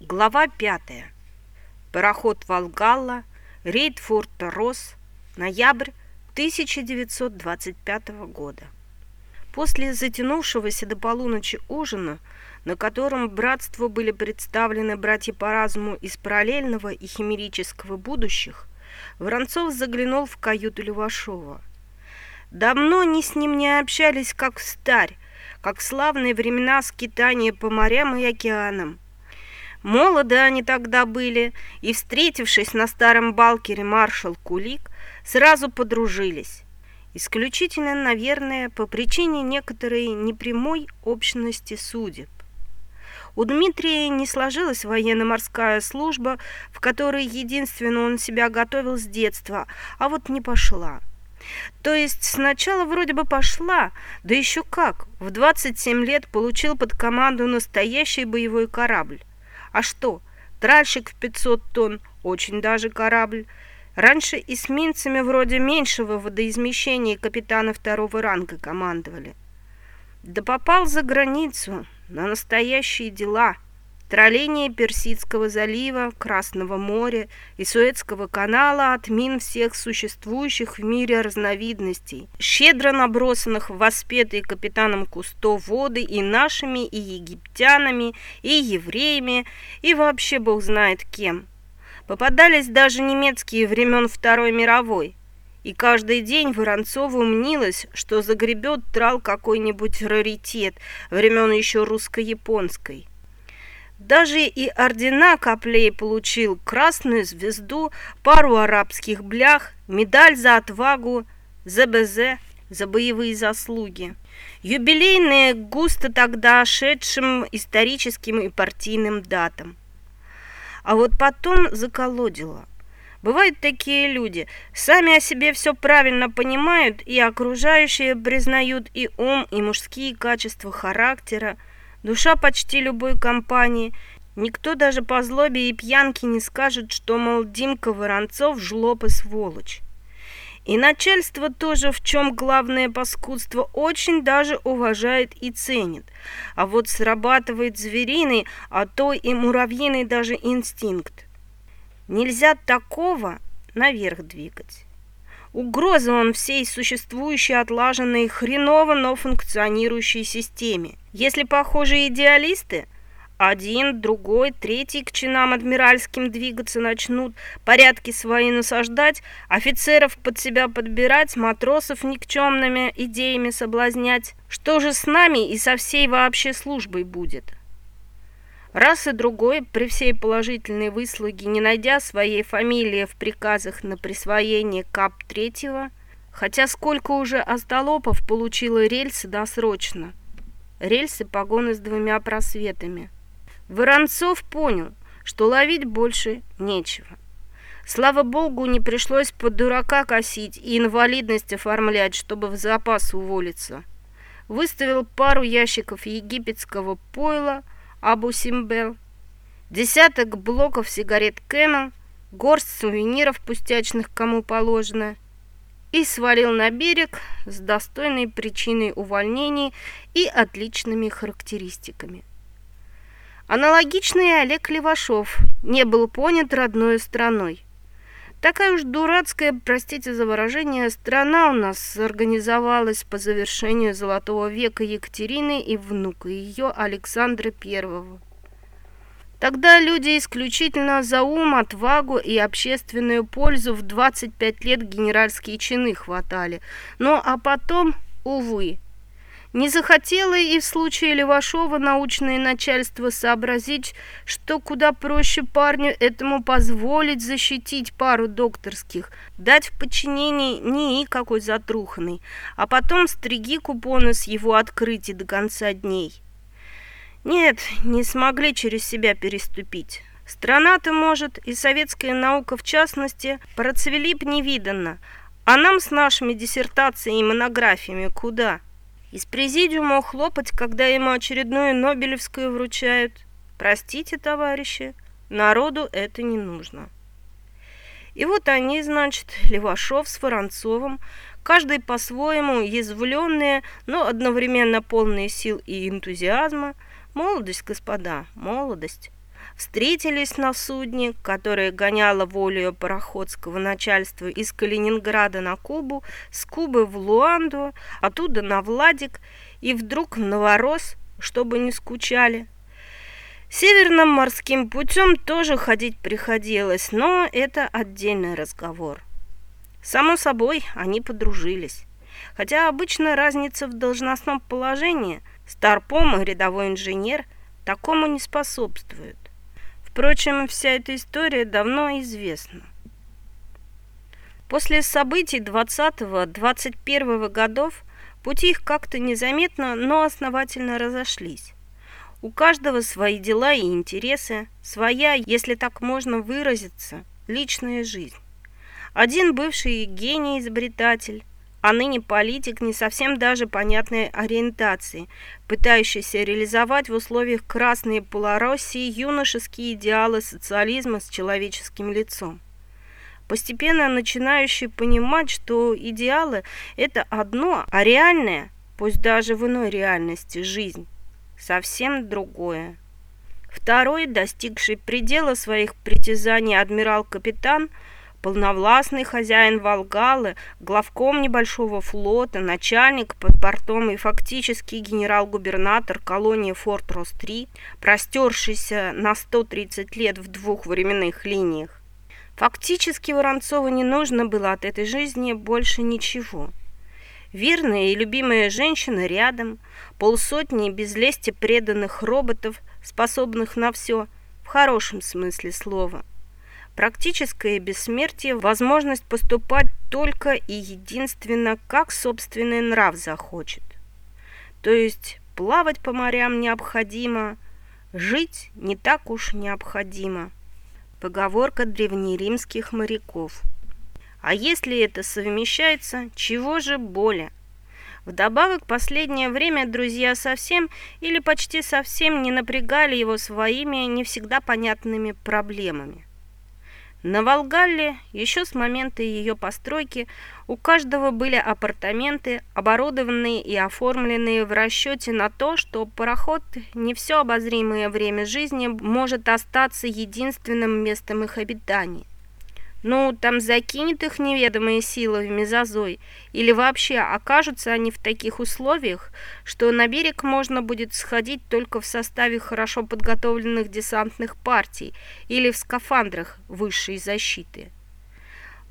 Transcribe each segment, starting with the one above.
Глава пятая. Пароход «Волгалла», рейд форта «Рос», ноябрь 1925 года. После затянувшегося до полуночи ужина, на котором братству были представлены братья по разуму из параллельного и химерического будущих, Воронцов заглянул в каюту Левашова. Давно они с ним не общались, как в старь, как в славные времена скитания по морям и океанам. Молоды они тогда были, и, встретившись на старом балкере маршал Кулик, сразу подружились. Исключительно, наверное, по причине некоторой непрямой общности судеб. У Дмитрия не сложилась военно-морская служба, в которой единственно он себя готовил с детства, а вот не пошла. То есть сначала вроде бы пошла, да еще как, в 27 лет получил под команду настоящий боевой корабль. А что, тральщик в 500 тонн, очень даже корабль. Раньше эсминцами вроде меньшего водоизмещения капитана второго ранга командовали. Да попал за границу на настоящие дела – тролление Персидского залива, Красного моря и Суэцкого канала от мин всех существующих в мире разновидностей, щедро набросанных в воспетые капитаном Кусто воды и нашими, и египтянами, и евреями, и вообще бог знает кем. Попадались даже немецкие времен Второй мировой. И каждый день Воронцову мнилось, что загребет трал какой-нибудь раритет времен еще русско-японской. Даже и ордена Каплей получил, красную звезду, пару арабских блях, медаль за отвагу, ЗБЗ за боевые заслуги. Юбилейные густо тогда шедшим историческим и партийным датам. А вот потом заколодило. Бывают такие люди, сами о себе все правильно понимают, и окружающие признают и ум, и мужские качества характера, душа почти любой компании. Никто даже по злобе и пьянке не скажет, что, мол, Димка Воронцов жлоб и сволочь. И начальство тоже, в чем главное паскудство, очень даже уважает и ценит. А вот срабатывает звериный, а то и муравьиный даже инстинкт. Нельзя такого наверх двигать. Угроза он всей существующей, отлаженной, хреново, но функционирующей системе. Если похожие идеалисты, один, другой, третий к чинам адмиральским двигаться начнут, порядки свои насаждать, офицеров под себя подбирать, матросов никчемными идеями соблазнять. Что же с нами и со всей вообще службой будет? Раз и другой, при всей положительной выслуге, не найдя своей фамилии в приказах на присвоение КАП третьего, хотя сколько уже остолопов получило рельсы досрочно, рельсы погоны с двумя просветами. Воронцов понял, что ловить больше нечего. Слава богу, не пришлось под дурака косить и инвалидность оформлять, чтобы в запас уволиться. Выставил пару ящиков египетского пойла – Абу Симбел, десяток блоков сигарет Camel, горсть сувениров пустячных кому положено, и свалил на берег с достойной причиной увольнений и отличными характеристиками. Аналогичный Олег Левашов не был понят родной страной. Такая уж дурацкая, простите за выражение, страна у нас организовалась по завершению Золотого века Екатерины и внука ее Александра Первого. Тогда люди исключительно за ум, отвагу и общественную пользу в 25 лет генеральские чины хватали. Ну а потом, увы, не захотело и в случае Левашова научное начальство сообразить, что куда проще парню этому позволить защитить пару докторских, дать в подчинении НИИ какой затруханный, а потом стриги купоны с его открытий до конца дней. Нет, не смогли через себя переступить. Страна-то, может, и советская наука в частности, процвели б невиданно, а нам с нашими диссертациями и монографиями куда – из президиума хлопать, когда ему очередную Нобелевскую вручают. Простите, товарищи, народу это не нужно. И вот они, значит, Левашов с Воронцовым, каждый по-своему язвленные, но одновременно полные сил и энтузиазма. Молодость, господа, молодость. Встретились на судне, которое гоняло волею пароходского начальства из Калининграда на Кубу, с Кубы в Луанду, оттуда на Владик, и вдруг в Новорос, чтобы не скучали. Северным морским путем тоже ходить приходилось, но это отдельный разговор. Само собой, они подружились. Хотя обычно разница в должностном положении старпом и рядовой инженер такому не способствует. Впрочем, вся эта история давно известна. После событий 20-21 годов пути их как-то незаметно, но основательно разошлись. У каждого свои дела и интересы, своя, если так можно выразиться, личная жизнь. Один бывший гений-изобретатель, а ныне политик не совсем даже понятной ориентации, пытающийся реализовать в условиях Красной Полороссии юношеские идеалы социализма с человеческим лицом. Постепенно начинающий понимать, что идеалы – это одно, а реальное, пусть даже в иной реальности, жизнь – совсем другое. Второй, достигший предела своих притязаний адмирал-капитан – полновластный хозяин Волгалы, главком небольшого флота, начальник под портом и фактически генерал-губернатор колонии Форт Рос-3, простершийся на 130 лет в двух временных линиях. Фактически Воронцову не нужно было от этой жизни больше ничего. Верная и любимая женщина рядом, полсотни без лести преданных роботов, способных на все, в хорошем смысле слова – Практическое бессмертие – возможность поступать только и единственно, как собственный нрав захочет. То есть плавать по морям необходимо, жить не так уж необходимо. Поговорка древнеримских моряков. А если это совмещается, чего же более? Вдобавок, последнее время друзья совсем или почти совсем не напрягали его своими не всегда понятными проблемами. На Волгалле еще с момента ее постройки у каждого были апартаменты, оборудованные и оформленные в расчете на то, что пароход не все обозримое время жизни может остаться единственным местом их обитания. Ну, там закинет их неведомые силы в мезозой, или вообще окажутся они в таких условиях, что на берег можно будет сходить только в составе хорошо подготовленных десантных партий или в скафандрах высшей защиты.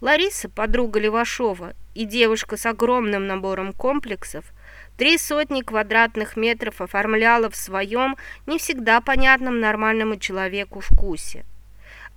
Лариса, подруга Левашова и девушка с огромным набором комплексов, три сотни квадратных метров оформляла в своем, не всегда понятном нормальному человеку вкусе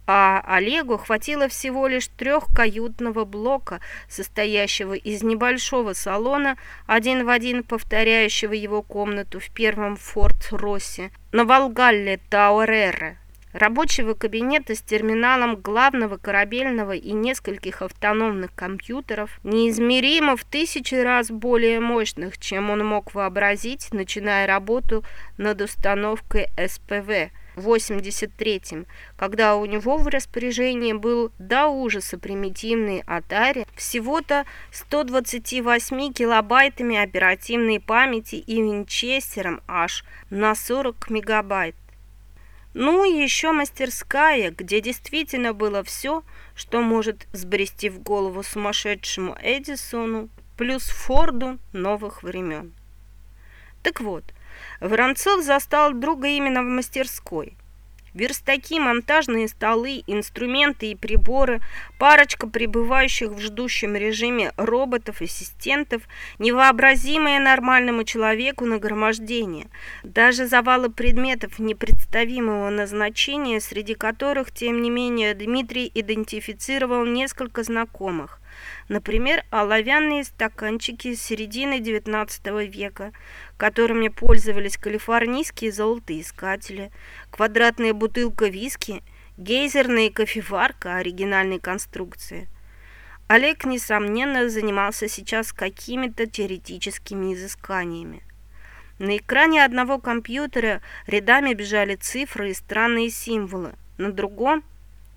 а Олегу хватило всего лишь трехкаютного блока, состоящего из небольшого салона, один в один повторяющего его комнату в первом Форт-Россе, на Волгалле Тауэрере, рабочего кабинета с терминалом главного корабельного и нескольких автономных компьютеров, неизмеримо в тысячи раз более мощных, чем он мог вообразить, начиная работу над установкой СПВ – 83-м, когда у него в распоряжении был до ужаса примитивный Atari всего-то 128 килобайтами оперативной памяти и винчестером аж на 40 мегабайт. Ну и еще мастерская, где действительно было все, что может сбрести в голову сумасшедшему Эдисону, плюс Форду новых времен. Так вот, Воронцов застал друга именно в мастерской. Верстаки, монтажные столы, инструменты и приборы, парочка пребывающих в ждущем режиме роботов-ассистентов, невообразимое нормальному человеку нагромождение, даже завалы предметов непредставимого назначения, среди которых, тем не менее, Дмитрий идентифицировал несколько знакомых. Например, оловянные стаканчики середины XIX века, которыми пользовались калифорнийские золотоискатели, квадратная бутылка виски, гейзерная кофеварка оригинальной конструкции. Олег, несомненно, занимался сейчас какими-то теоретическими изысканиями. На экране одного компьютера рядами бежали цифры и странные символы, на другом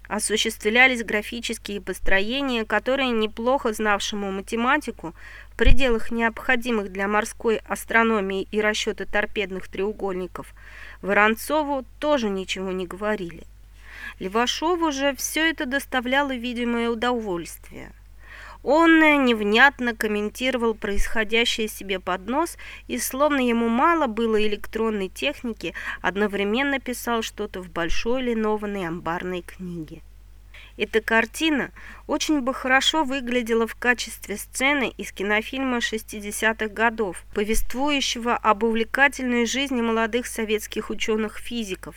осуществлялись графические построения, которые неплохо знавшему математику в пределах необходимых для морской астрономии и расчета торпедных треугольников Воронцову тоже ничего не говорили. Левашову же все это доставляло видимое удовольствие. Он невнятно комментировал происходящее себе под нос и, словно ему мало было электронной техники, одновременно писал что-то в большой линованной амбарной книге. Эта картина очень бы хорошо выглядела в качестве сцены из кинофильма 60-х годов, повествующего об увлекательной жизни молодых советских ученых-физиков.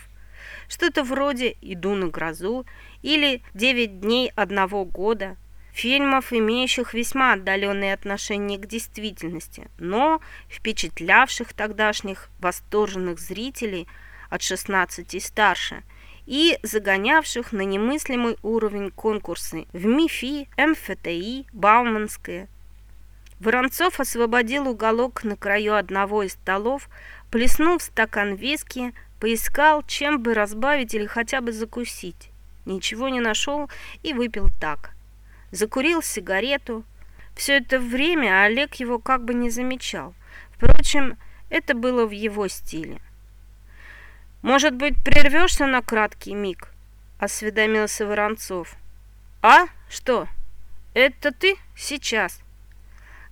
Что-то вроде «Иду на грозу» или «Девять дней одного года», фильмов, имеющих весьма отдаленные отношения к действительности, но впечатлявших тогдашних восторженных зрителей от 16 и старше – и загонявших на немыслимый уровень конкурсы в МИФИ, МФТИ, Бауманское. Воронцов освободил уголок на краю одного из столов, плеснул в стакан виски, поискал, чем бы разбавить или хотя бы закусить. Ничего не нашел и выпил так. Закурил сигарету. Все это время Олег его как бы не замечал. Впрочем, это было в его стиле. «Может быть, прервешься на краткий миг?» — осведомился Воронцов. «А? Что? Это ты? Сейчас?»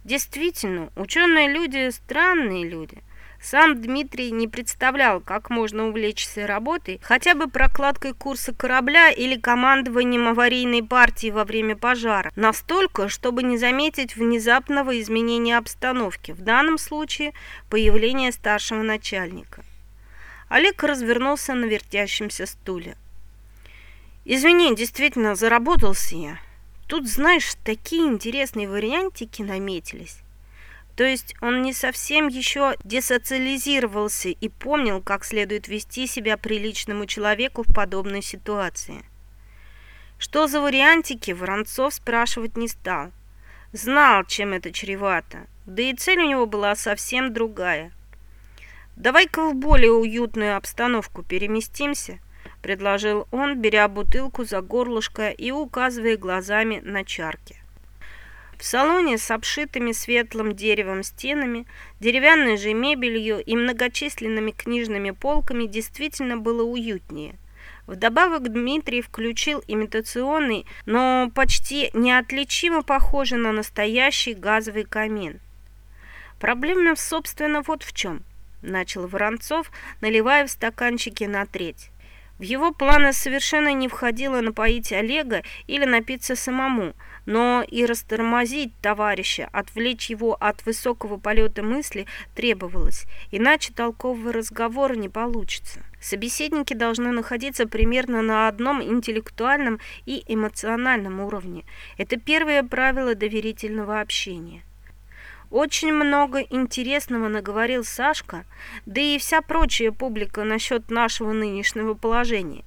Действительно, ученые люди – странные люди. Сам Дмитрий не представлял, как можно увлечься работой, хотя бы прокладкой курса корабля или командованием аварийной партии во время пожара, настолько, чтобы не заметить внезапного изменения обстановки, в данном случае появления старшего начальника. Олег развернулся на вертящемся стуле. «Извини, действительно, заработался я. Тут, знаешь, такие интересные вариантики наметились. То есть он не совсем еще десоциализировался и помнил, как следует вести себя приличному человеку в подобной ситуации. Что за вариантики, Воронцов спрашивать не стал. Знал, чем это чревато, да и цель у него была совсем другая. «Давай-ка в более уютную обстановку переместимся», — предложил он, беря бутылку за горлышко и указывая глазами на чарки. В салоне с обшитыми светлым деревом стенами, деревянной же мебелью и многочисленными книжными полками действительно было уютнее. Вдобавок Дмитрий включил имитационный, но почти неотличимо похожий на настоящий газовый камин. Проблема, собственно, вот в чем – начал Воронцов, наливая в стаканчики на треть. В его планы совершенно не входило напоить Олега или напиться самому, но и растормозить товарища, отвлечь его от высокого полета мысли требовалось, иначе толкового разговора не получится. Собеседники должны находиться примерно на одном интеллектуальном и эмоциональном уровне. Это первое правило доверительного общения. Очень много интересного наговорил Сашка, да и вся прочая публика насчет нашего нынешнего положения.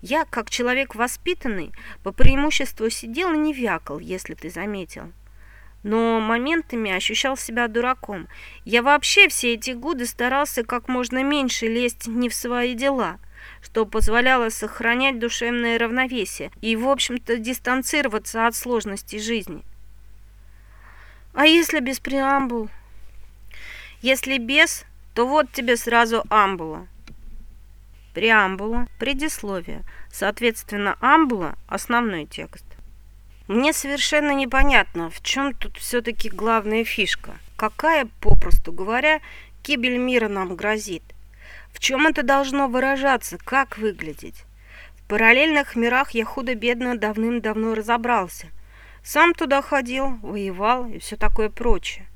Я, как человек воспитанный, по преимуществу сидел и не вякал, если ты заметил. Но моментами ощущал себя дураком. Я вообще все эти годы старался как можно меньше лезть не в свои дела, что позволяло сохранять душевное равновесие и, в общем-то, дистанцироваться от сложностей жизни. А если без преамбул? Если без, то вот тебе сразу амбула. Преамбула, предисловие. Соответственно, амбула – основной текст. Мне совершенно непонятно, в чем тут все-таки главная фишка. Какая, попросту говоря, гибель мира нам грозит? В чем это должно выражаться? Как выглядеть? В параллельных мирах я худо-бедно давным-давно разобрался – сам туда ходил, воевал и все такое прочее.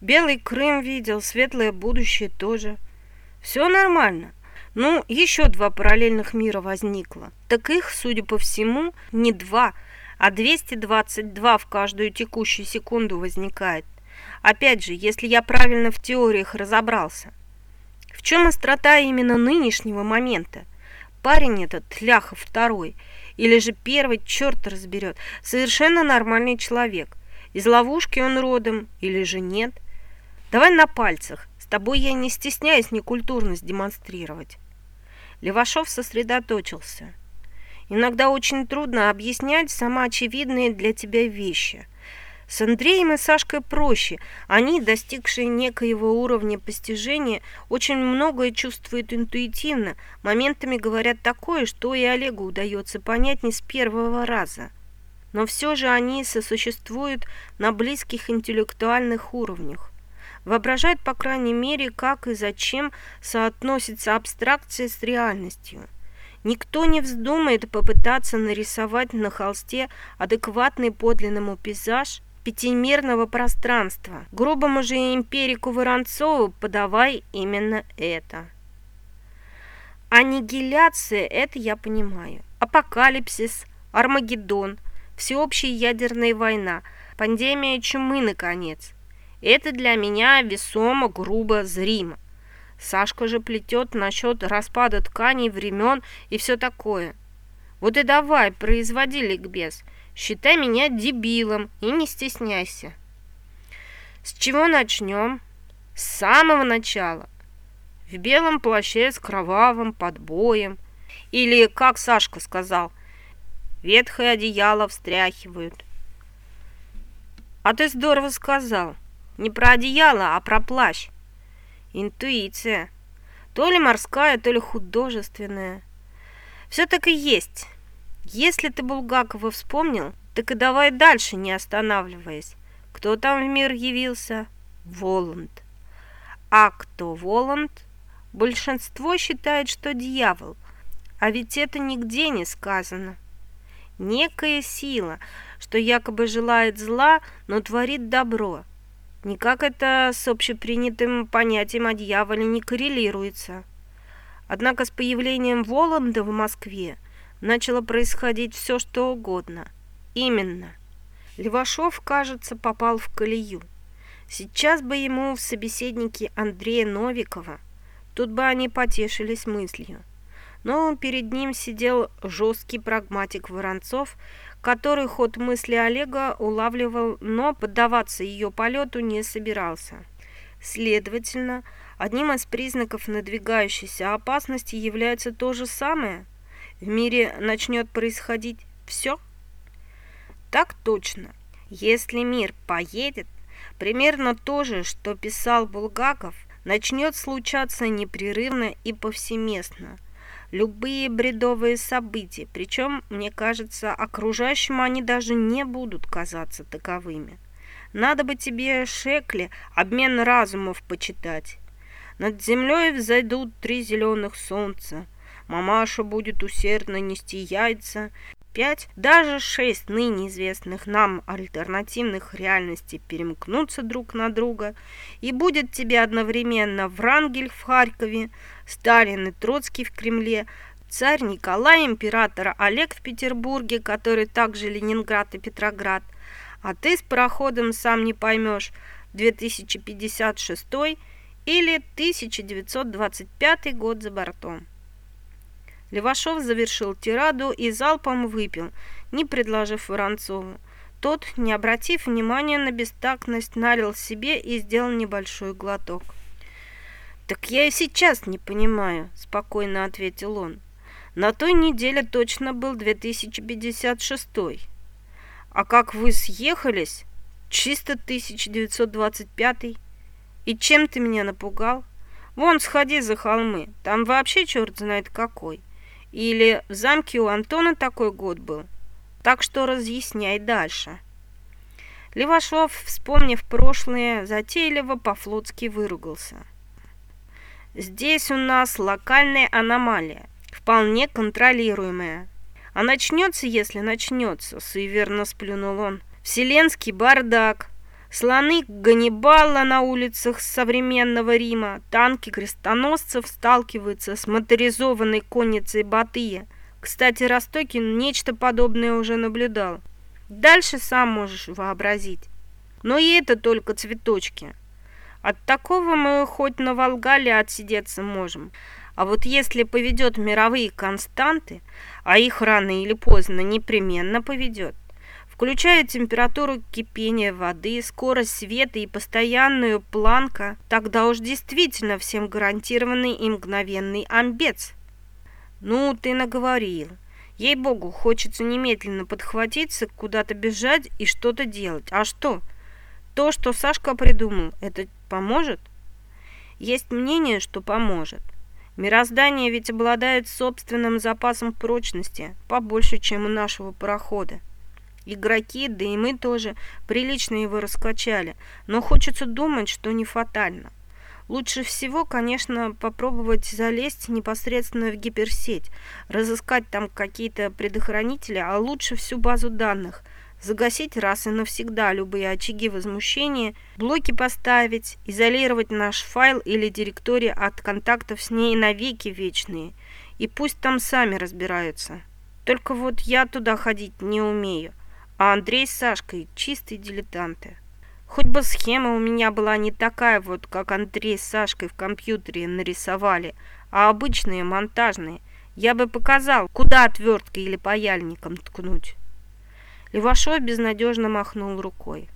Белый Крым видел, светлое будущее тоже. Все нормально. Ну, еще два параллельных мира возникло. Так их, судя по всему, не два, а 222 в каждую текущую секунду возникает. Опять же, если я правильно в теориях разобрался. В чем острота именно нынешнего момента? Парень этот, Ляхов второй – или же первый черт разберет, совершенно нормальный человек. Из ловушки он родом или же нет. Давай на пальцах. С тобой я не стесняюсь некультурность демонстрировать. Левашов сосредоточился. Иногда очень трудно объяснять самоочевидные для тебя вещи. С Андреем и Сашкой проще. Они, достигшие некоего уровня постижения, очень многое чувствуют интуитивно, моментами говорят такое, что и Олегу удается понять не с первого раза. Но все же они сосуществуют на близких интеллектуальных уровнях. Воображают, по крайней мере, как и зачем соотносится абстракция с реальностью. Никто не вздумает попытаться нарисовать на холсте адекватный подлинному пейзаж – пятимерного пространства. Грубому же империку Воронцову подавай именно это. Аннигиляция – это я понимаю. Апокалипсис, Армагеддон, всеобщая ядерная война, пандемия чумы, наконец. Это для меня весомо, грубо, зримо. Сашка же плетет насчет распада тканей времен и все такое. Вот и давай, производи ликбез – Считай меня дебилом и не стесняйся. С чего начнем? С самого начала. В белом плаще с кровавым подбоем. Или, как Сашка сказал, ветхое одеяло встряхивают. А ты здорово сказал. Не про одеяло, а про плащ. Интуиция. То ли морская, то ли художественная. Все так и есть. Если ты Булгакова вспомнил, так и давай дальше, не останавливаясь. Кто там в мир явился? Воланд. А кто Воланд? Большинство считает, что дьявол. А ведь это нигде не сказано. Некая сила, что якобы желает зла, но творит добро. Никак это с общепринятым понятием о дьяволе не коррелируется. Однако с появлением Воланда в Москве начало происходить все, что угодно. Именно. Левашов, кажется, попал в колею. Сейчас бы ему в собеседнике Андрея Новикова, тут бы они потешились мыслью. Но перед ним сидел жесткий прагматик Воронцов, который ход мысли Олега улавливал, но поддаваться ее полету не собирался. Следовательно, одним из признаков надвигающейся опасности является то же самое – в мире начнет происходить все? Так точно. Если мир поедет, примерно то же, что писал Булгаков, начнет случаться непрерывно и повсеместно. Любые бредовые события, причем, мне кажется, окружающим они даже не будут казаться таковыми. Надо бы тебе, Шекли, обмен разумов почитать. Над землей взойдут три зеленых солнца, Мамаша будет усердно нести яйца. Пять, даже шесть ныне известных нам альтернативных реальностей перемкнутся друг на друга, и будет тебе одновременно Врангель в Харькове, Сталин и Троцкий в Кремле, царь Николай, император Олег в Петербурге, который также Ленинград и Петроград, а ты с пароходом сам не поймешь, 2056 или 1925 год за бортом. Левашов завершил тираду и залпом выпил, не предложив Воронцову. Тот, не обратив внимания на бестактность, налил себе и сделал небольшой глоток. «Так я и сейчас не понимаю», – спокойно ответил он. «На той неделе точно был 2056 А как вы съехались? Чисто 1925 И чем ты меня напугал? Вон, сходи за холмы, там вообще черт знает какой». Или в замке у Антона такой год был. Так что разъясняй дальше. Левашов, вспомнив прошлое, затейливо по-флотски выругался. Здесь у нас локальная аномалия, вполне контролируемая. А начнется, если начнется, суеверно сплюнул он. Вселенский бардак, Слоны Ганнибала на улицах современного Рима, танки крестоносцев сталкиваются с моторизованной конницей Батыя. Кстати, Ростокин нечто подобное уже наблюдал. Дальше сам можешь вообразить. Но и это только цветочки. От такого мы хоть на Волгале отсидеться можем. А вот если поведет мировые константы, а их рано или поздно непременно поведет, включая температуру кипения воды, скорость света и постоянную планка, тогда уж действительно всем гарантированный и мгновенный амбец. Ну, ты наговорил. Ей-богу, хочется немедленно подхватиться, куда-то бежать и что-то делать. А что? То, что Сашка придумал, это поможет? Есть мнение, что поможет. Мироздание ведь обладает собственным запасом прочности, побольше, чем у нашего парохода. Игроки, да и мы тоже, прилично его раскачали, но хочется думать, что не фатально. Лучше всего, конечно, попробовать залезть непосредственно в гиперсеть, разыскать там какие-то предохранители, а лучше всю базу данных, загасить раз и навсегда любые очаги возмущения, блоки поставить, изолировать наш файл или директорий от контактов с ней навеки вечные, и пусть там сами разбираются. Только вот я туда ходить не умею, а Андрей с Сашкой чистые дилетанты. Хоть бы схема у меня была не такая вот, как Андрей с Сашкой в компьютере нарисовали, а обычные, монтажные. Я бы показал, куда отверткой или паяльником ткнуть. Левашов безнадежно махнул рукой.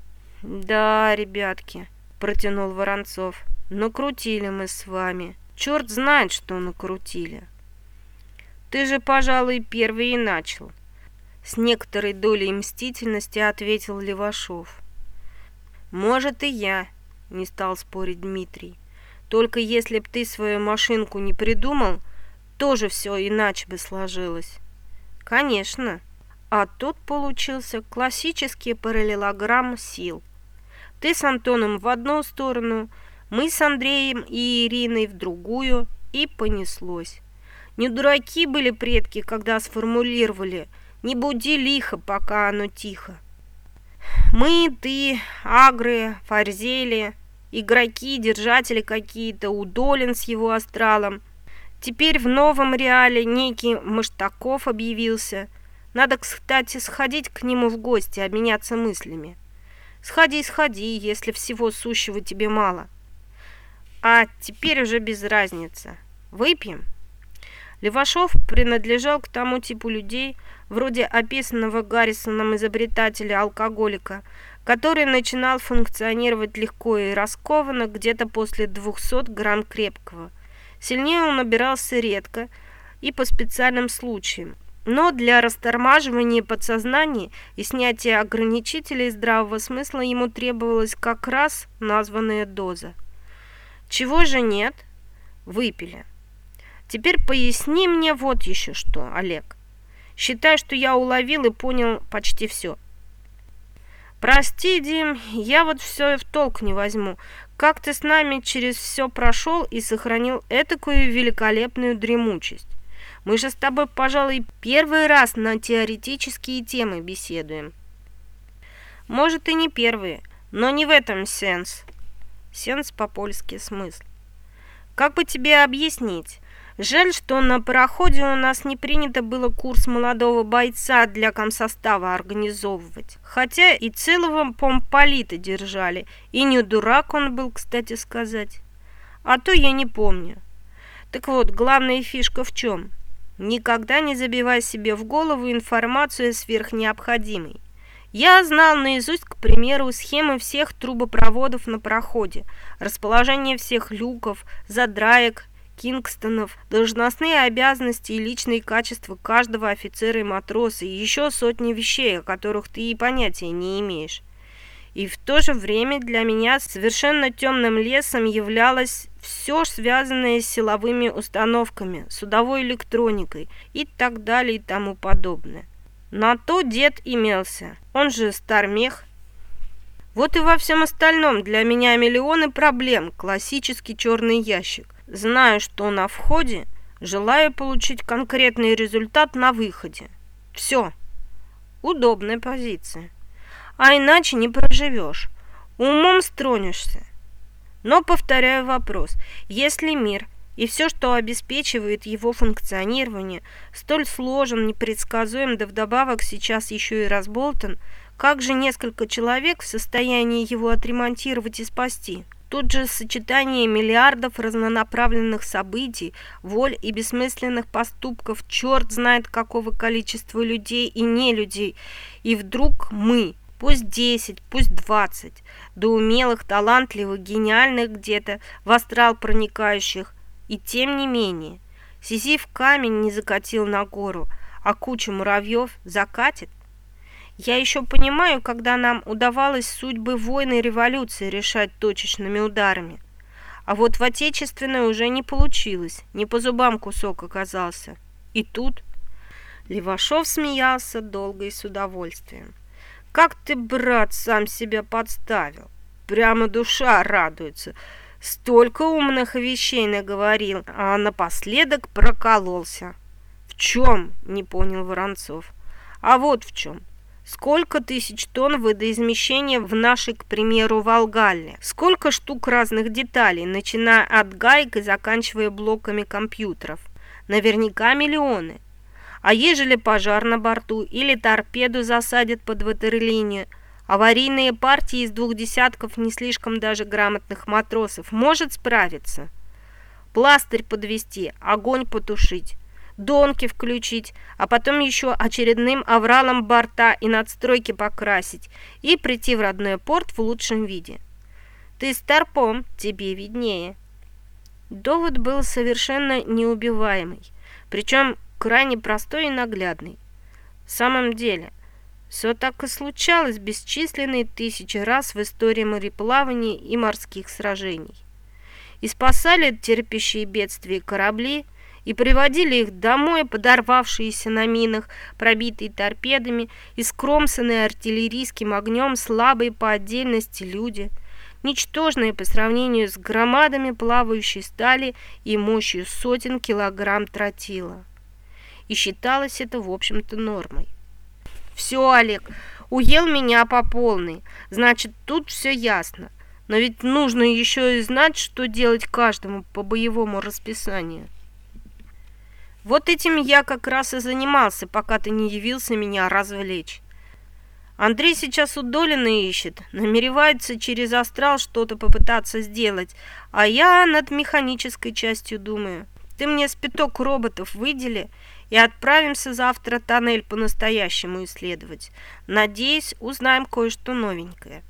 «Да, ребятки», — протянул Воронцов, — «накрутили мы с вами. Черт знает, что накрутили». «Ты же, пожалуй, первый и начал», — с некоторой долей мстительности ответил Левашов. «Может, и я», — не стал спорить Дмитрий. «Только если б ты свою машинку не придумал, тоже все иначе бы сложилось». «Конечно». А тут получился классический параллелограмм сил. Ты с Антоном в одну сторону, мы с Андреем и Ириной в другую, и понеслось. Не дураки были предки, когда сформулировали «не буди лихо, пока оно тихо». Мы, ты, агры, фарзели, игроки, держатели какие-то, Удолин с его астралом. Теперь в новом реале некий Маштаков объявился. Надо, кстати, сходить к нему в гости, обменяться мыслями. Сходи, сходи, если всего сущего тебе мало. А теперь уже без разницы. Выпьем? Левашов принадлежал к тому типу людей, вроде описанного Гаррисоном изобретателя-алкоголика, который начинал функционировать легко и раскованно где-то после 200 грамм крепкого. Сильнее он набирался редко и по специальным случаям. Но для растормаживания подсознания и снятия ограничителей здравого смысла ему требовалась как раз названная доза. Чего же нет? Выпили. Теперь поясни мне вот еще что, Олег. Считай, что я уловил и понял почти все. Прости, Дим, я вот все в толк не возьму. Как ты с нами через все прошел и сохранил этакую великолепную дремучесть? Мы же с тобой, пожалуй, первый раз на теоретические темы беседуем. Может, и не первые, но не в этом сенс. Сенс по-польски смысл. Как бы тебе объяснить? Жаль, что на пароходе у нас не принято было курс молодого бойца для комсостава организовывать. Хотя и целого помполита держали. И не дурак он был, кстати сказать. А то я не помню. Так вот, главная фишка в чем? Никогда не забивай себе в голову информацию сверхнеобходимой. Я знал наизусть, к примеру, схемы всех трубопроводов на проходе, расположение всех люков, задраек, Кингстонов, должностные обязанности и личные качества каждого офицера и матроса, и еще сотни вещей, о которых ты и понятия не имеешь. И в то же время для меня совершенно темным лесом являлось все связанное с силовыми установками, судовой электроникой и так далее и тому подобное. На то дед имелся, он же стармех. Вот и во всем остальном для меня миллионы проблем, классический черный ящик. Знаю, что на входе, желаю получить конкретный результат на выходе. Все. Удобная позиция. А иначе не проживешь. Умом стронешься. Но повторяю вопрос. Если мир и все, что обеспечивает его функционирование, столь сложен, непредсказуем, да вдобавок сейчас еще и разболтан, как же несколько человек в состоянии его отремонтировать и спасти? Тут же сочетание миллиардов разнонаправленных событий, воль и бессмысленных поступков, черт знает какого количества людей и не людей. И вдруг мы, пусть 10, пусть 20, до умелых, талантливых, гениальных где-то, в астрал проникающих, и тем не менее. Сизиф камень не закатил на гору, а кучу муравьев закатит. Я еще понимаю, когда нам удавалось судьбы войны и революции решать точечными ударами. А вот в Отечественной уже не получилось, не по зубам кусок оказался. И тут Левашов смеялся долго и с удовольствием. «Как ты, брат, сам себя подставил? Прямо душа радуется. Столько умных вещей наговорил, а напоследок прокололся». «В чем?» – не понял Воронцов. «А вот в чем. Сколько тысяч тонн водоизмещения в нашей, к примеру, Волгалле? Сколько штук разных деталей, начиная от гаек и заканчивая блоками компьютеров? Наверняка миллионы. А ежели пожар на борту или торпеду засадят под ватерлинию, аварийные партии из двух десятков не слишком даже грамотных матросов может справиться? Пластырь подвести, огонь потушить, донки включить, а потом еще очередным авралом борта и надстройки покрасить и прийти в родной порт в лучшем виде. Ты старпом, тебе виднее. Довод был совершенно неубиваемый, причем крайне простой и наглядный. В самом деле, все так и случалось бесчисленные тысячи раз в истории мореплавания и морских сражений. И спасали терпящие бедствия корабли, и приводили их домой, подорвавшиеся на минах, пробитые торпедами и скромсанные артиллерийским огнем слабые по отдельности люди, ничтожные по сравнению с громадами плавающей стали и мощью сотен килограмм тротила и считалось это, в общем-то, нормой. «Все, Олег, уел меня по полной, значит, тут все ясно. Но ведь нужно еще и знать, что делать каждому по боевому расписанию». Вот этим я как раз и занимался, пока ты не явился меня развлечь. Андрей сейчас у ищет, намеревается через астрал что-то попытаться сделать, а я над механической частью думаю. Ты мне спиток роботов выдели, и отправимся завтра тоннель по-настоящему исследовать. Надеюсь, узнаем кое-что новенькое.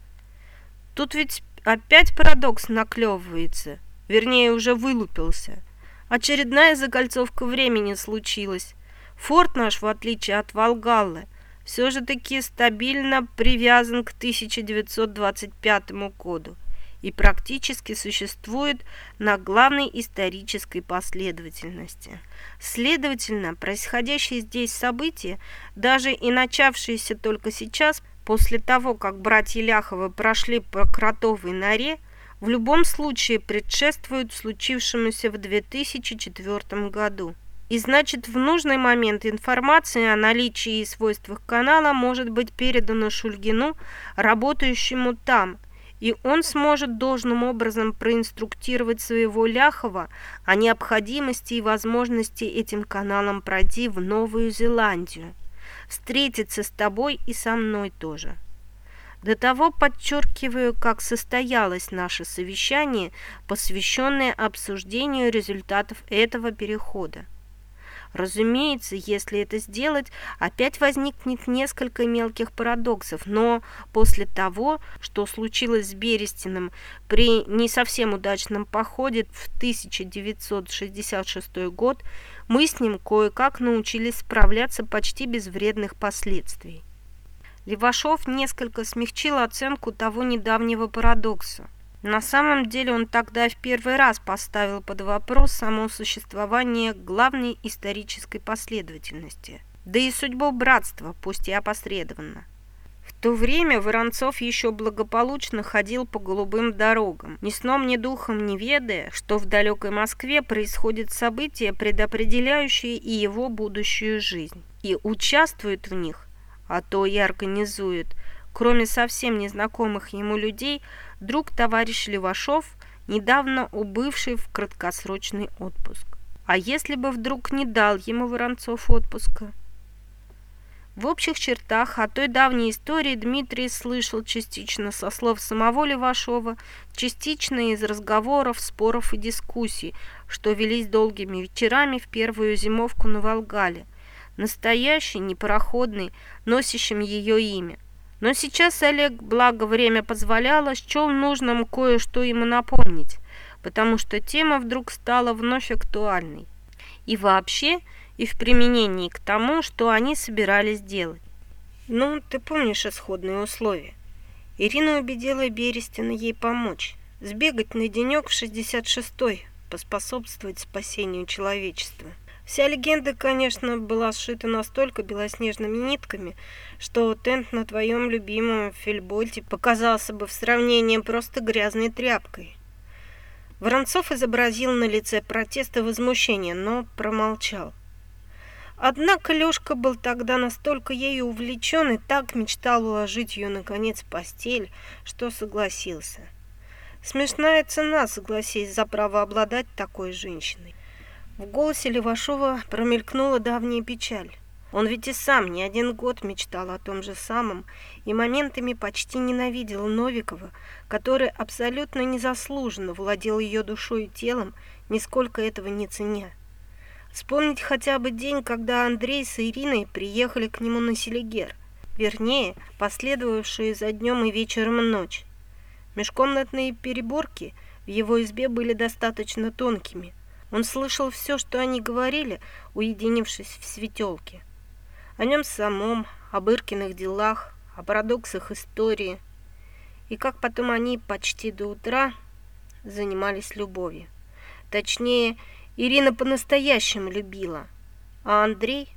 Тут ведь опять парадокс наклевывается, вернее, уже вылупился. Очередная закольцовка времени случилась. Форт наш, в отличие от Волгаллы, все же таки стабильно привязан к 1925 году и практически существует на главной исторической последовательности. Следовательно, происходящие здесь события, даже и начавшиеся только сейчас, после того, как братья Ляховы прошли по кротовой норе, в любом случае предшествуют случившемуся в 2004 году. И значит, в нужный момент информация о наличии и свойствах канала может быть передана Шульгину, работающему там, и он сможет должным образом проинструктировать своего Ляхова о необходимости и возможности этим каналом пройти в Новую Зеландию, встретиться с тобой и со мной тоже. До того подчеркиваю, как состоялось наше совещание, посвященное обсуждению результатов этого перехода. Разумеется, если это сделать, опять возникнет несколько мелких парадоксов, но после того, что случилось с Берестиным при не совсем удачном походе в 1966 год, мы с ним кое-как научились справляться почти без вредных последствий. Левашов несколько смягчил оценку того недавнего парадокса. На самом деле он тогда в первый раз поставил под вопрос само существование главной исторической последовательности, да и судьбу братства, пусть и опосредованно. В то время Воронцов еще благополучно ходил по голубым дорогам, ни сном, ни духом не ведая, что в далекой Москве происходят события, предопределяющие и его будущую жизнь, и участвует в них, а то и организует – Кроме совсем незнакомых ему людей, друг товарищ Левашов, недавно убывший в краткосрочный отпуск. А если бы вдруг не дал ему Воронцов отпуска? В общих чертах о той давней истории Дмитрий слышал частично со слов самого Левашова, частично из разговоров, споров и дискуссий, что велись долгими вечерами в первую зимовку на Волгале. Настоящий, непароходный, носящим ее имя. Но сейчас Олег, благо время позволяло, счел нужным кое-что ему напомнить, потому что тема вдруг стала вновь актуальной. И вообще, и в применении к тому, что они собирались делать. Ну, ты помнишь исходные условия. Ирина убедила Берестина ей помочь, сбегать на денек в 66-й, поспособствовать спасению человечества. Вся легенда, конечно, была сшита настолько белоснежными нитками, что тент на твоем любимом фельбольте показался бы в сравнении просто грязной тряпкой. Воронцов изобразил на лице протест и возмущение, но промолчал. Однако Лёшка был тогда настолько ею увлечен и так мечтал уложить ее наконец в постель, что согласился. Смешная цена, согласись, за право обладать такой женщиной. В голосе Левашова промелькнула давняя печаль. Он ведь и сам не один год мечтал о том же самом и моментами почти ненавидел Новикова, который абсолютно незаслуженно владел ее душой и телом, нисколько этого не ценя. Вспомнить хотя бы день, когда Андрей с Ириной приехали к нему на Селигер, вернее, последовавшие за днем и вечером ночь. Межкомнатные переборки в его избе были достаточно тонкими – он слышал все, что они говорили, уединившись в светелке. О нем самом, об Иркиных делах, о парадоксах истории. И как потом они почти до утра занимались любовью. Точнее, Ирина по-настоящему любила, а Андрей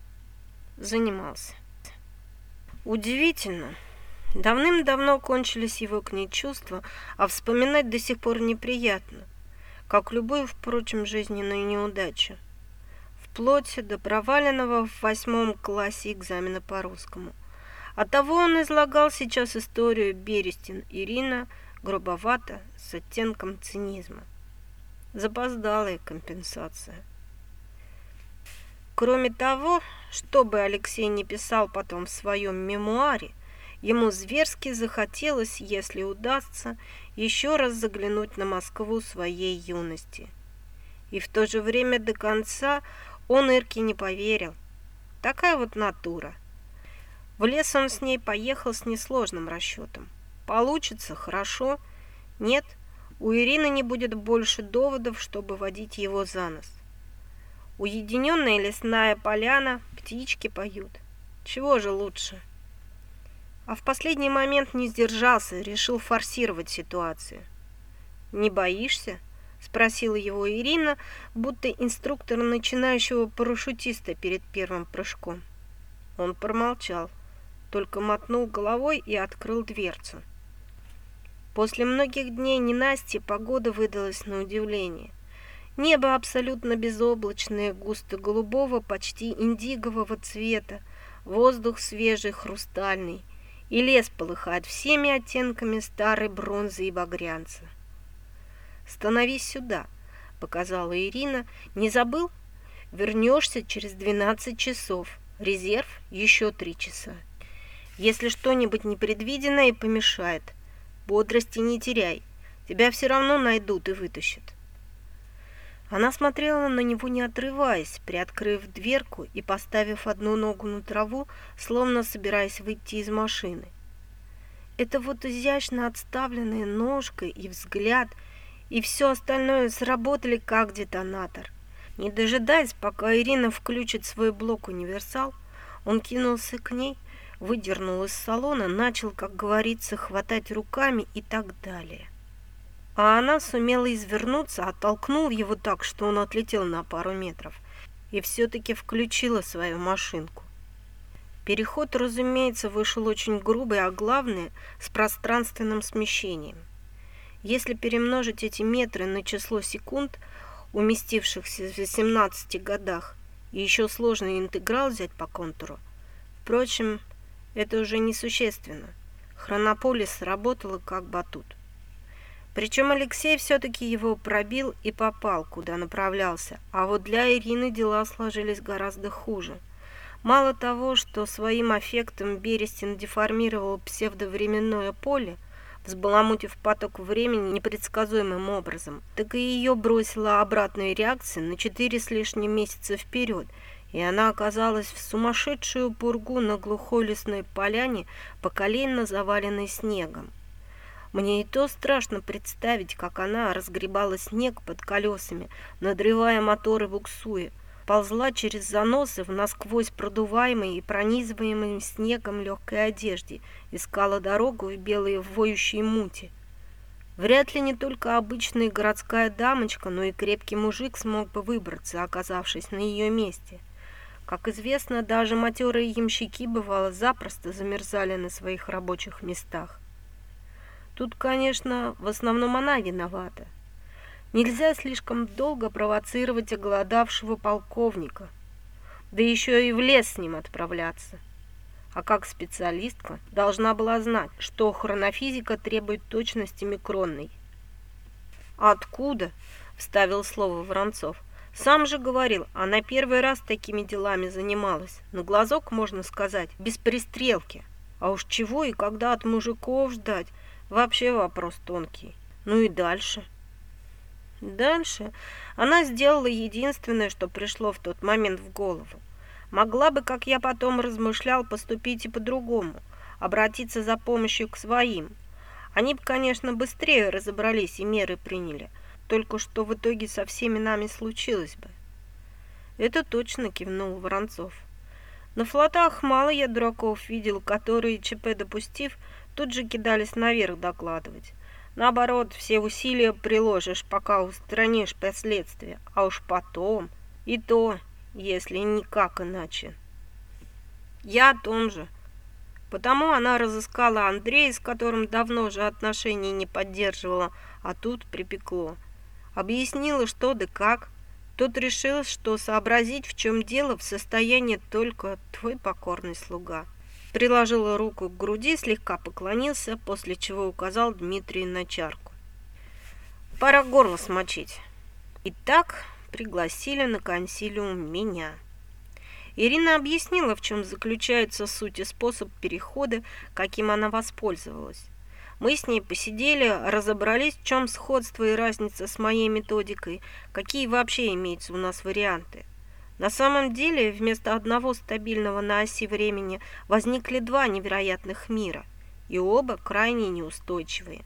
занимался. Удивительно. Давным-давно кончились его к ней чувства, а вспоминать до сих пор неприятно как любую, впрочем, жизненную неудачу. Вплоть до проваленного в восьмом классе экзамена по русскому. Оттого он излагал сейчас историю Берестин Ирина грубовато, с оттенком цинизма. Запоздалая компенсация. Кроме того, что бы Алексей не писал потом в своем мемуаре, ему зверски захотелось, если удастся, еще раз заглянуть на Москву своей юности. И в то же время до конца он Ирке не поверил. Такая вот натура. В лес он с ней поехал с несложным расчетом. Получится – хорошо. Нет, у Ирины не будет больше доводов, чтобы водить его за нос. Уединенная лесная поляна, птички поют. Чего же лучше? А в последний момент не сдержался, решил форсировать ситуацию. «Не боишься?» – спросила его Ирина, будто инструктор начинающего парашютиста перед первым прыжком. Он промолчал, только мотнул головой и открыл дверцу. После многих дней ненасти погода выдалась на удивление. Небо абсолютно безоблачное, густо-голубого, почти индигового цвета, воздух свежий, хрустальный – и лес полыхает всеми оттенками старой бронзы и багрянца. «Становись сюда», — показала Ирина. «Не забыл? Вернешься через 12 часов. Резерв еще три часа. Если что-нибудь непредвиденное помешает, бодрости не теряй. Тебя все равно найдут и вытащат». Она смотрела на него, не отрываясь, приоткрыв дверку и поставив одну ногу на траву, словно собираясь выйти из машины. Это вот изящно отставленная ножка и взгляд, и все остальное сработали как детонатор. Не дожидаясь, пока Ирина включит свой блок-универсал, он кинулся к ней, выдернул из салона, начал, как говорится, хватать руками и так далее а она сумела извернуться, оттолкнул его так, что он отлетел на пару метров, и все-таки включила свою машинку. Переход, разумеется, вышел очень грубый, а главное, с пространственным смещением. Если перемножить эти метры на число секунд, уместившихся в 18 годах, и еще сложный интеграл взять по контуру, впрочем, это уже несущественно. Хронополис работала как батут. Причем Алексей все-таки его пробил и попал, куда направлялся, а вот для Ирины дела сложились гораздо хуже. Мало того, что своим аффектом Берестин деформировал псевдовременное поле, взбаламутив поток времени непредсказуемым образом, так и ее бросила обратная реакция на четыре с лишним месяца вперед, и она оказалась в сумасшедшую пургу на глухой лесной поляне, по колено заваленной снегом. Мне и то страшно представить, как она разгребала снег под колесами, надрывая моторы буксуя. ползла через заносы в насквозь продуваемой и пронизываемой снегом легкой одежде, искала дорогу в белые воющие мути. Вряд ли не только обычная городская дамочка, но и крепкий мужик смог бы выбраться, оказавшись на ее месте. Как известно, даже матерые ямщики, бывало, запросто замерзали на своих рабочих местах. Тут, конечно, в основном она виновата. Нельзя слишком долго провоцировать оголодавшего полковника, да еще и в лес с ним отправляться. А как специалистка должна была знать, что хронофизика требует точности микронной. «Откуда?» – вставил слово Воронцов. «Сам же говорил, она первый раз такими делами занималась. На глазок, можно сказать, без пристрелки. А уж чего и когда от мужиков ждать, вообще вопрос тонкий. Ну и дальше». Дальше она сделала единственное, что пришло в тот момент в голову. Могла бы, как я потом размышлял, поступить и по-другому, обратиться за помощью к своим. Они бы, конечно, быстрее разобрались и меры приняли, только что в итоге со всеми нами случилось бы. Это точно кивнул Воронцов. На флотах мало я дураков видел, которые, ЧП допустив, тут же кидались наверх докладывать. Наоборот, все усилия приложишь, пока устранишь последствия, а уж потом и то, если никак иначе. Я о том же. Потому она разыскала Андрея, с которым давно же отношений не поддерживала, а тут припекло. Объяснила, что да как. Тот решил, что сообразить, в чем дело, в состоянии только твой покорный слуга приложил руку к груди, слегка поклонился, после чего указал Дмитрию на чарку. «Пора горло смочить». Итак, пригласили на консилиум меня. Ирина объяснила, в чем заключается суть и способ перехода, каким она воспользовалась. Мы с ней посидели, разобрались, в чем сходство и разница с моей методикой, какие вообще имеются у нас варианты. На самом деле, вместо одного стабильного на оси времени возникли два невероятных мира, и оба крайне неустойчивые.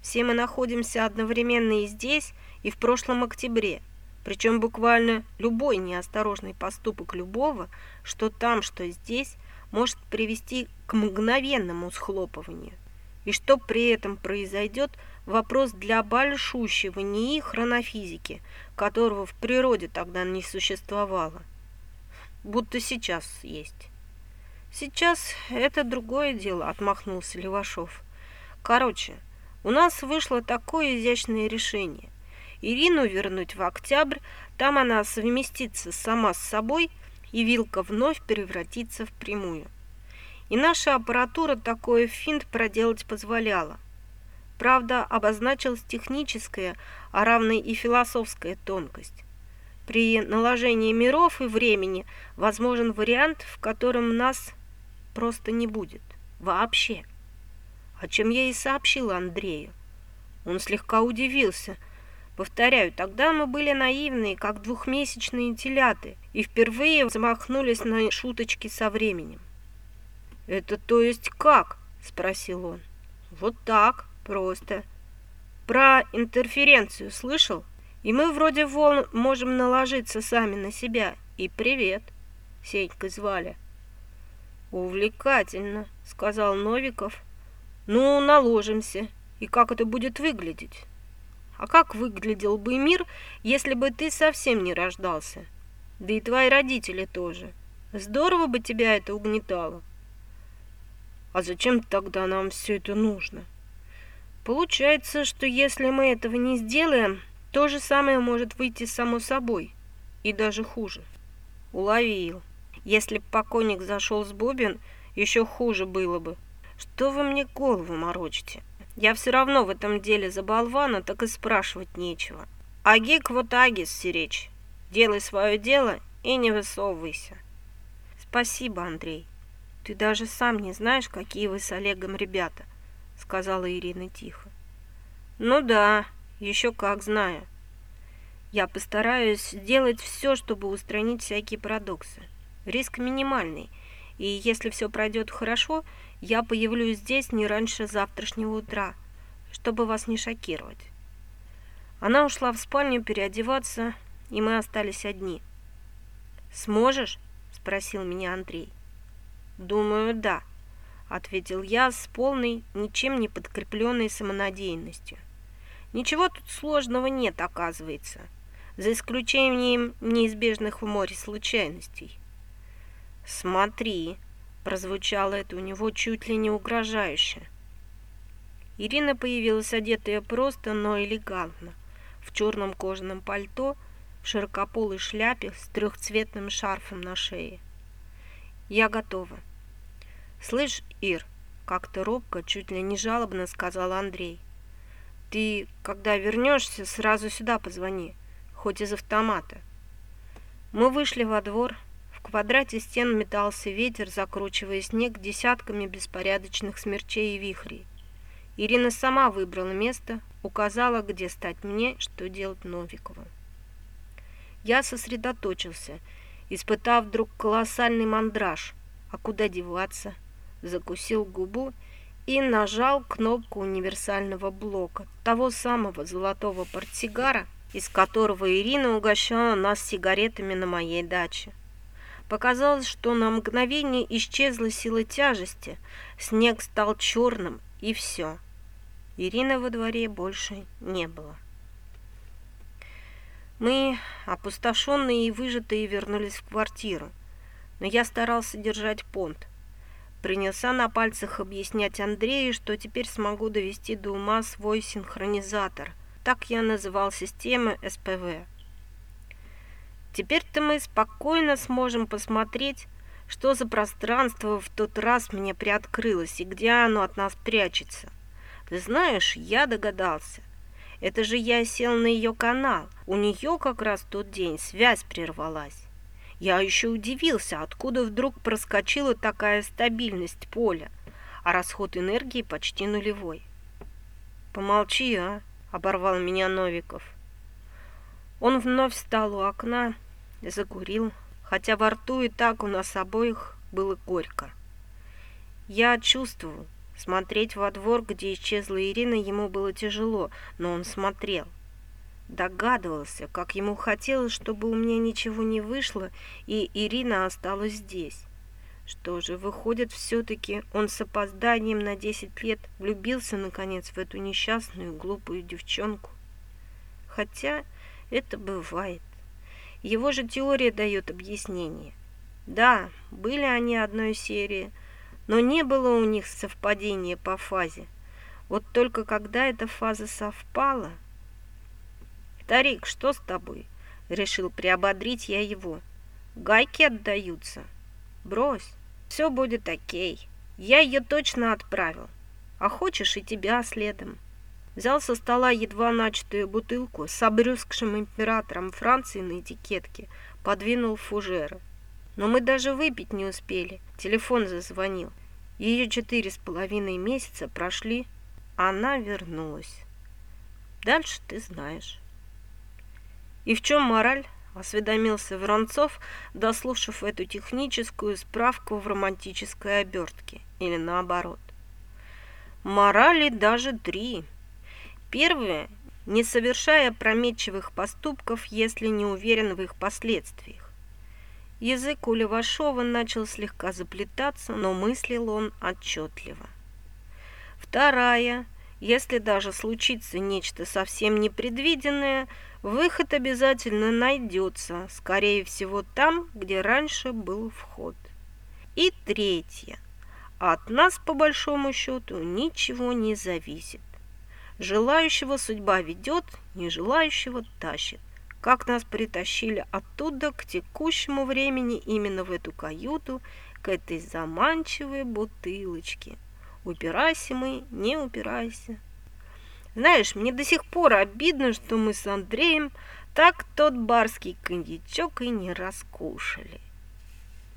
Все мы находимся одновременно и здесь, и в прошлом октябре, причем буквально любой неосторожный поступок любого, что там, что здесь, может привести к мгновенному схлопыванию. И что при этом произойдет, вопрос для большущего НИИ хронофизики, которого в природе тогда не существовало. Будто сейчас есть. Сейчас это другое дело, отмахнулся Левашов. Короче, у нас вышло такое изящное решение. Ирину вернуть в октябрь, там она совместится сама с собой, и вилка вновь превратится в прямую. И наша аппаратура такое финт проделать позволяла. Правда, обозначилась техническая, а равной и философская тонкость. При наложении миров и времени возможен вариант, в котором нас просто не будет. Вообще. О чем я и сообщила Андрею. Он слегка удивился. Повторяю, тогда мы были наивные, как двухмесячные теляты, и впервые замахнулись на шуточки со временем. «Это то есть как?» – спросил он. «Вот так, просто. Про интерференцию слышал? И мы вроде волн можем наложиться сами на себя. И привет!» – Сенькой звали. «Увлекательно», – сказал Новиков. «Ну, наложимся. И как это будет выглядеть?» «А как выглядел бы мир, если бы ты совсем не рождался? Да и твои родители тоже. Здорово бы тебя это угнетало». А зачем тогда нам все это нужно? Получается, что если мы этого не сделаем, то же самое может выйти само собой. И даже хуже. Уловил. Если б покойник зашел с Бобин, еще хуже было бы. Что вы мне голову морочите? Я все равно в этом деле за болвана, так и спрашивать нечего. Агик вот агис сиречь. Делай свое дело и не высовывайся. Спасибо, Андрей. «Ты даже сам не знаешь, какие вы с Олегом ребята», — сказала Ирина тихо. «Ну да, еще как знаю. Я постараюсь сделать все, чтобы устранить всякие парадоксы. Риск минимальный, и если все пройдет хорошо, я появлюсь здесь не раньше завтрашнего утра, чтобы вас не шокировать». Она ушла в спальню переодеваться, и мы остались одни. «Сможешь?» – спросил меня Андрей. «Думаю, да», – ответил я с полной, ничем не подкрепленной самонадеянностью. «Ничего тут сложного нет, оказывается, за исключением неизбежных в море случайностей». «Смотри», – прозвучало это у него чуть ли не угрожающе. Ирина появилась одетая просто, но элегантно, в черном кожаном пальто – широкополой шляпе с трехцветным шарфом на шее. «Я готова». «Слышь, Ир», — как-то робко, чуть ли не жалобно сказал Андрей, «ты, когда вернешься, сразу сюда позвони, хоть из автомата». Мы вышли во двор. В квадрате стен метался ветер, закручивая снег десятками беспорядочных смерчей и вихрей. Ирина сама выбрала место, указала, где стать мне, что делать Новикову. Я сосредоточился, испытав вдруг колоссальный мандраж. А куда деваться? Закусил губу и нажал кнопку универсального блока, того самого золотого портсигара, из которого Ирина угощала нас сигаретами на моей даче. Показалось, что на мгновение исчезла сила тяжести, снег стал черным, и все. Ирины во дворе больше не было. Мы, опустошенные и выжатые, вернулись в квартиру, но я старался держать понт. Принялся на пальцах объяснять Андрею, что теперь смогу довести до ума свой синхронизатор. Так я называл системы СПВ. Теперь-то мы спокойно сможем посмотреть, что за пространство в тот раз мне приоткрылось и где оно от нас прячется. Ты знаешь, я догадался. Это же я сел на ее канал. У нее как раз тот день связь прервалась. Я еще удивился, откуда вдруг проскочила такая стабильность поля, а расход энергии почти нулевой. «Помолчи, а!» – оборвал меня Новиков. Он вновь встал у окна закурил, хотя во рту и так у нас обоих было горько. Я чувствовал, Смотреть во двор, где исчезла Ирина, ему было тяжело, но он смотрел. Догадывался, как ему хотелось, чтобы у меня ничего не вышло, и Ирина осталась здесь. Что же, выходит, все-таки он с опозданием на десять лет влюбился, наконец, в эту несчастную, глупую девчонку. Хотя это бывает. Его же теория дает объяснение. Да, были они одной серии – но не было у них совпадения по фазе. Вот только когда эта фаза совпала... «Тарик, что с тобой?» Решил приободрить я его. «Гайки отдаются». «Брось, все будет окей. Я ее точно отправил. А хочешь и тебя следом». Взял со стола едва начатую бутылку с обрюзгшим императором Франции на этикетке, подвинул фужеры. Но мы даже выпить не успели. Телефон зазвонил. Ее четыре с половиной месяца прошли, она вернулась. Дальше ты знаешь. И в чем мораль? Осведомился Воронцов, дослушав эту техническую справку в романтической обертке. Или наоборот. Морали даже три. Первое. Не совершая опрометчивых поступков, если не уверен в их последствиях. Язык у Левашова начал слегка заплетаться, но мыслил он отчетливо. Вторая. Если даже случится нечто совсем непредвиденное, выход обязательно найдется, скорее всего там, где раньше был вход. И третье. От нас, по большому счету, ничего не зависит. Желающего судьба ведет, нежелающего тащит как нас притащили оттуда к текущему времени именно в эту каюту, к этой заманчивой бутылочке. Упирайся мы, не упирайся. Знаешь, мне до сих пор обидно, что мы с Андреем так тот барский коньячок и не раскушали.